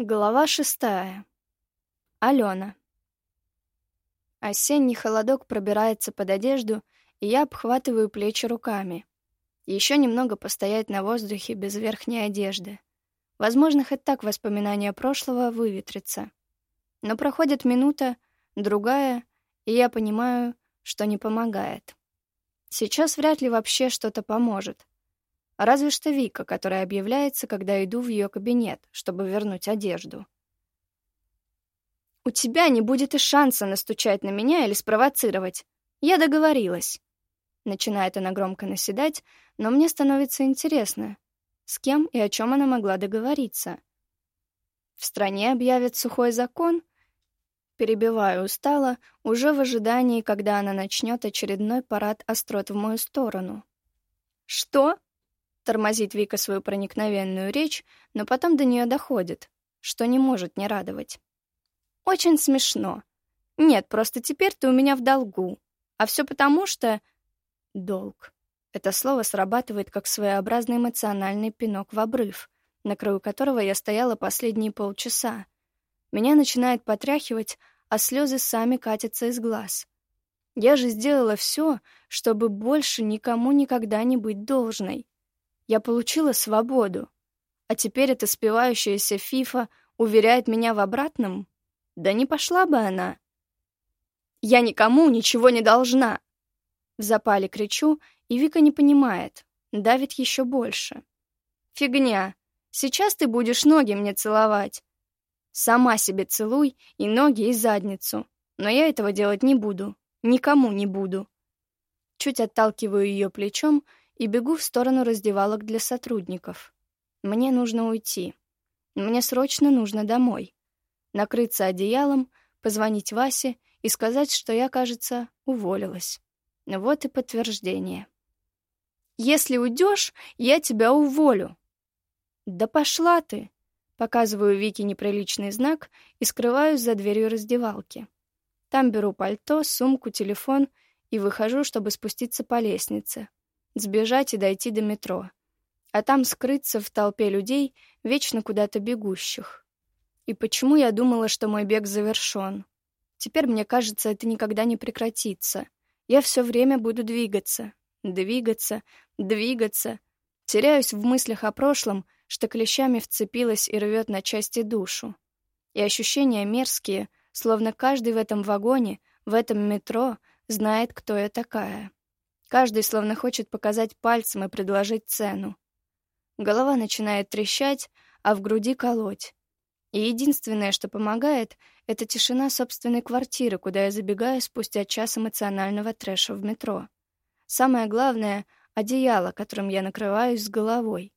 Глава шестая. Алена. Осенний холодок пробирается под одежду, и я обхватываю плечи руками. Еще немного постоять на воздухе без верхней одежды. Возможно, хоть так воспоминания прошлого выветрятся. Но проходит минута, другая, и я понимаю, что не помогает. Сейчас вряд ли вообще что-то поможет. Разве что Вика, которая объявляется, когда иду в ее кабинет, чтобы вернуть одежду. «У тебя не будет и шанса настучать на меня или спровоцировать. Я договорилась». Начинает она громко наседать, но мне становится интересно, с кем и о чем она могла договориться. В стране объявят сухой закон? Перебиваю устало, уже в ожидании, когда она начнет очередной парад острот в мою сторону. «Что?» Тормозит Вика свою проникновенную речь, но потом до нее доходит, что не может не радовать. Очень смешно. Нет, просто теперь ты у меня в долгу. А все потому, что... Долг. Это слово срабатывает как своеобразный эмоциональный пинок в обрыв, на краю которого я стояла последние полчаса. Меня начинает потряхивать, а слезы сами катятся из глаз. Я же сделала все, чтобы больше никому никогда не быть должной. Я получила свободу. А теперь эта спивающаяся фифа уверяет меня в обратном? Да не пошла бы она. Я никому ничего не должна. В запале кричу, и Вика не понимает, давит еще больше. Фигня. Сейчас ты будешь ноги мне целовать. Сама себе целуй и ноги, и задницу. Но я этого делать не буду. Никому не буду. Чуть отталкиваю ее плечом и бегу в сторону раздевалок для сотрудников. Мне нужно уйти. Мне срочно нужно домой. Накрыться одеялом, позвонить Васе и сказать, что я, кажется, уволилась. Вот и подтверждение. «Если уйдешь, я тебя уволю». «Да пошла ты!» Показываю Вике неприличный знак и скрываюсь за дверью раздевалки. Там беру пальто, сумку, телефон и выхожу, чтобы спуститься по лестнице сбежать и дойти до метро, а там скрыться в толпе людей, вечно куда-то бегущих. И почему я думала, что мой бег завершен? Теперь мне кажется, это никогда не прекратится. Я все время буду двигаться, двигаться, двигаться. Теряюсь в мыслях о прошлом, что клещами вцепилась и рвет на части душу. И ощущения мерзкие, словно каждый в этом вагоне, в этом метро знает, кто я такая. Каждый словно хочет показать пальцем и предложить цену. Голова начинает трещать, а в груди колоть. И единственное, что помогает, это тишина собственной квартиры, куда я забегаю спустя час эмоционального трэша в метро. Самое главное — одеяло, которым я накрываюсь с головой.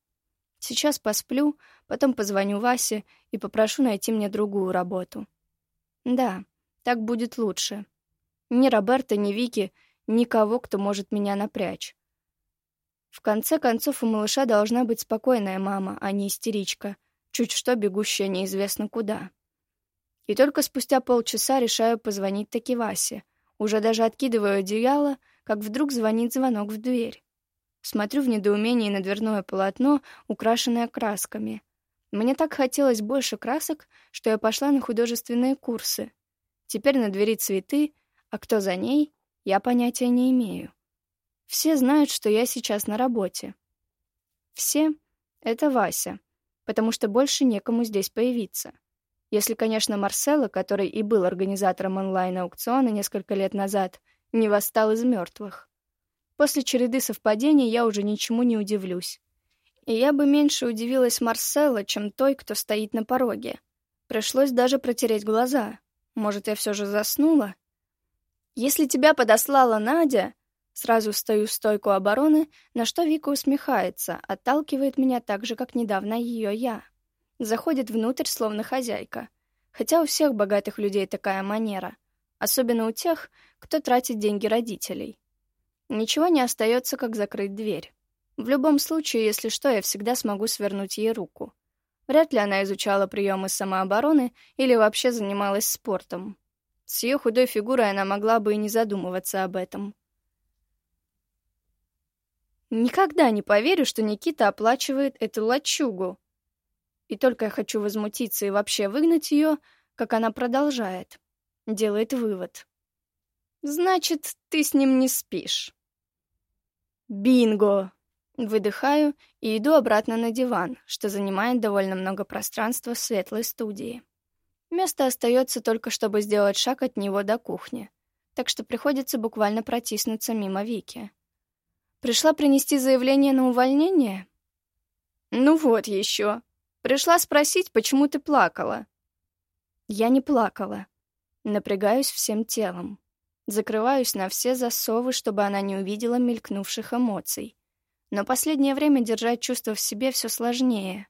Сейчас посплю, потом позвоню Васе и попрошу найти мне другую работу. Да, так будет лучше. Ни Роберта, ни Вики никого, кто может меня напрячь. В конце концов, у малыша должна быть спокойная мама, а не истеричка, чуть что бегущая неизвестно куда. И только спустя полчаса решаю позвонить таки Васе. Уже даже откидываю одеяло, как вдруг звонит звонок в дверь. Смотрю в недоумении на дверное полотно, украшенное красками. Мне так хотелось больше красок, что я пошла на художественные курсы. Теперь на двери цветы, а кто за ней, я понятия не имею. Все знают, что я сейчас на работе. Все — это Вася, потому что больше некому здесь появиться. Если, конечно, Марсело, который и был организатором онлайн-аукциона несколько лет назад, не восстал из мертвых. После череды совпадений я уже ничему не удивлюсь. И я бы меньше удивилась Марсело, чем той, кто стоит на пороге. Пришлось даже протереть глаза. Может, я все же заснула? Если тебя подослала Надя, сразу стою в стойку обороны, на что Вика усмехается, отталкивает меня так же, как недавно ее я. Заходит внутрь, словно хозяйка. Хотя у всех богатых людей такая манера. Особенно у тех, кто тратит деньги родителей. Ничего не остается, как закрыть дверь. В любом случае, если что, я всегда смогу свернуть ей руку. Вряд ли она изучала приемы самообороны или вообще занималась спортом. С ее худой фигурой она могла бы и не задумываться об этом. Никогда не поверю, что Никита оплачивает эту лачугу. И только я хочу возмутиться и вообще выгнать ее, как она продолжает. Делает вывод. «Значит, ты с ним не спишь». «Бинго!» Выдыхаю и иду обратно на диван, что занимает довольно много пространства в светлой студии. Место остается только, чтобы сделать шаг от него до кухни, так что приходится буквально протиснуться мимо Вики. Пришла принести заявление на увольнение? Ну вот еще. Пришла спросить, почему ты плакала. Я не плакала. Напрягаюсь всем телом. Закрываюсь на все засовы, чтобы она не увидела мелькнувших эмоций. Но последнее время держать чувства в себе все сложнее.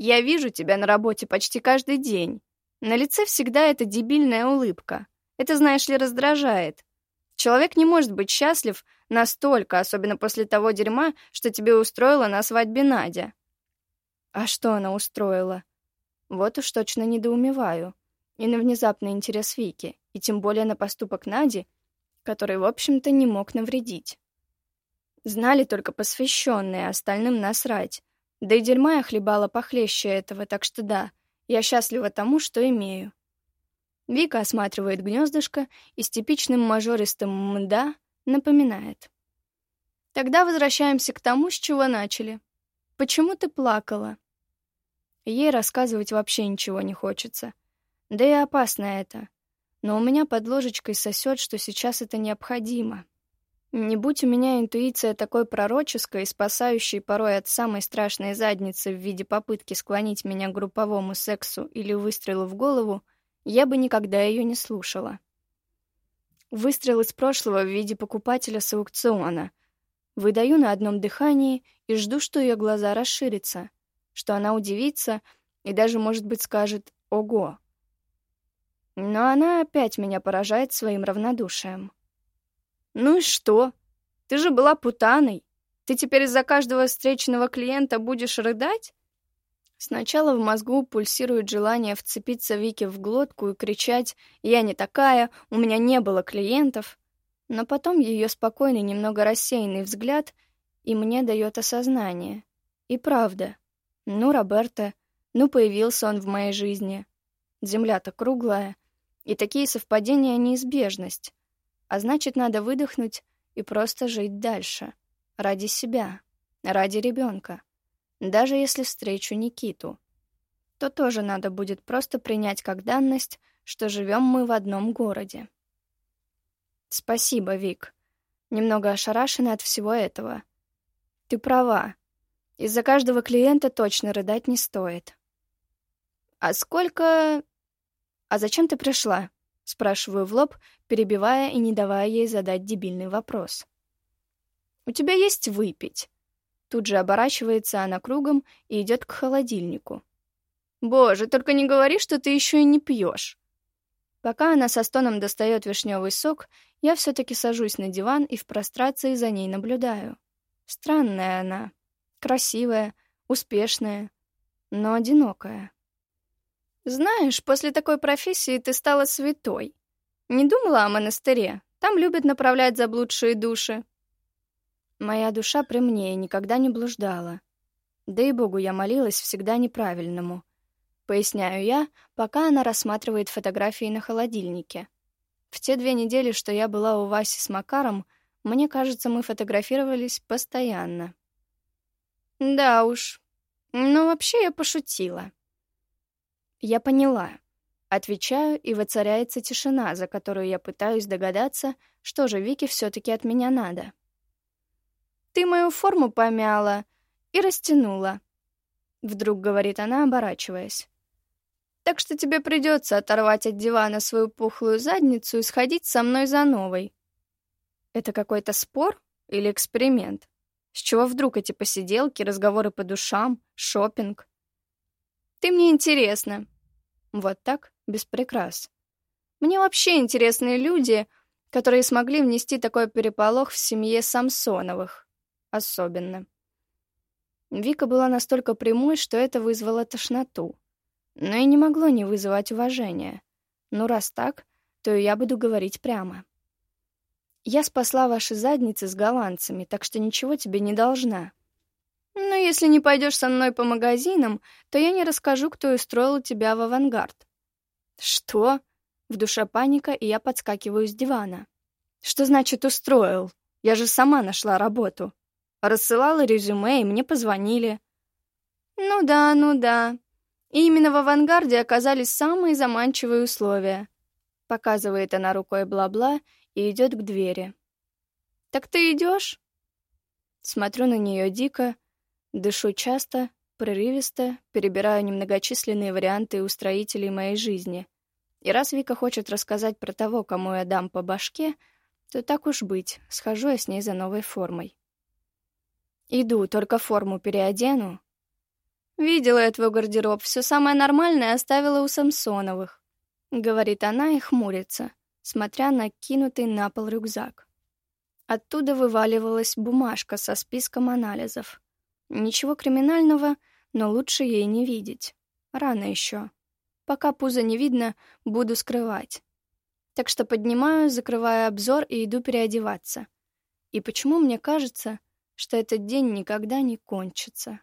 Я вижу тебя на работе почти каждый день. На лице всегда эта дебильная улыбка. Это, знаешь ли, раздражает. Человек не может быть счастлив настолько, особенно после того дерьма, что тебе устроила на свадьбе Надя. А что она устроила? Вот уж точно недоумеваю. И на внезапный интерес Вики, и тем более на поступок Нади, который, в общем-то, не мог навредить. Знали только посвященные, остальным насрать. Да и дерьма я хлебала похлеще этого, так что да, я счастлива тому, что имею. Вика осматривает гнездышко и с типичным мажористым «мда» напоминает. Тогда возвращаемся к тому, с чего начали. Почему ты плакала? Ей рассказывать вообще ничего не хочется. Да и опасно это. Но у меня под ложечкой сосет, что сейчас это необходимо. Не будь у меня интуиция такой пророческой, спасающей порой от самой страшной задницы в виде попытки склонить меня к групповому сексу или выстрелу в голову, я бы никогда ее не слушала. Выстрел из прошлого в виде покупателя с аукциона. Выдаю на одном дыхании и жду, что ее глаза расширятся, что она удивится и даже, может быть, скажет «Ого!». Но она опять меня поражает своим равнодушием. «Ну и что? Ты же была путаной. Ты теперь из-за каждого встречного клиента будешь рыдать?» Сначала в мозгу пульсирует желание вцепиться Вике в глотку и кричать «Я не такая, у меня не было клиентов». Но потом ее спокойный, немного рассеянный взгляд и мне дает осознание. И правда. Ну, Роберто, ну, появился он в моей жизни. Земля-то круглая, и такие совпадения — неизбежность. А значит, надо выдохнуть и просто жить дальше. Ради себя, ради ребенка. Даже если встречу Никиту, то тоже надо будет просто принять как данность, что живем мы в одном городе. Спасибо, Вик. Немного ошарашена от всего этого. Ты права. Из-за каждого клиента точно рыдать не стоит. А сколько... А зачем ты пришла? Спрашиваю в лоб, перебивая и не давая ей задать дебильный вопрос. «У тебя есть выпить?» Тут же оборачивается она кругом и идет к холодильнику. «Боже, только не говори, что ты еще и не пьешь!» Пока она со стоном достает вишневый сок, я все-таки сажусь на диван и в прострации за ней наблюдаю. Странная она. Красивая, успешная, но одинокая. Знаешь, после такой профессии ты стала святой. Не думала о монастыре? Там любят направлять заблудшие души. Моя душа при мне никогда не блуждала. Да и Богу я молилась всегда неправильному. Поясняю я, пока она рассматривает фотографии на холодильнике. В те две недели, что я была у Васи с Макаром, мне кажется, мы фотографировались постоянно. Да уж. Но вообще я пошутила. Я поняла. Отвечаю, и воцаряется тишина, за которую я пытаюсь догадаться, что же Вике все-таки от меня надо. «Ты мою форму помяла и растянула», — вдруг говорит она, оборачиваясь. «Так что тебе придется оторвать от дивана свою пухлую задницу и сходить со мной за новой». Это какой-то спор или эксперимент? С чего вдруг эти посиделки, разговоры по душам, шопинг? Ты мне интересна. Вот так, без прикрас. Мне вообще интересны люди, которые смогли внести такой переполох в семье Самсоновых. Особенно. Вика была настолько прямой, что это вызвало тошноту. Но и не могло не вызывать уважения. Ну, раз так, то я буду говорить прямо. Я спасла ваши задницы с голландцами, так что ничего тебе не должна. Но если не пойдешь со мной по магазинам, то я не расскажу, кто устроил тебя в авангард. Что? В душе паника, и я подскакиваю с дивана. Что значит устроил? Я же сама нашла работу. Рассылала резюме, и мне позвонили. Ну да, ну да. И именно в авангарде оказались самые заманчивые условия. Показывает она рукой бла-бла и идет к двери. «Так ты идешь?» Смотрю на нее дико, дышу часто, прерывисто, перебираю немногочисленные варианты устроителей моей жизни. И раз Вика хочет рассказать про того, кому я дам по башке, то так уж быть, схожу я с ней за новой формой. Иду, только форму переодену. Видела я твой гардероб, все самое нормальное оставила у Самсоновых. Говорит она и хмурится, смотря на кинутый на пол рюкзак. Оттуда вываливалась бумажка со списком анализов. Ничего криминального, но лучше ей не видеть. Рано еще. Пока пузо не видно, буду скрывать. Так что поднимаю, закрываю обзор и иду переодеваться. И почему мне кажется, что этот день никогда не кончится?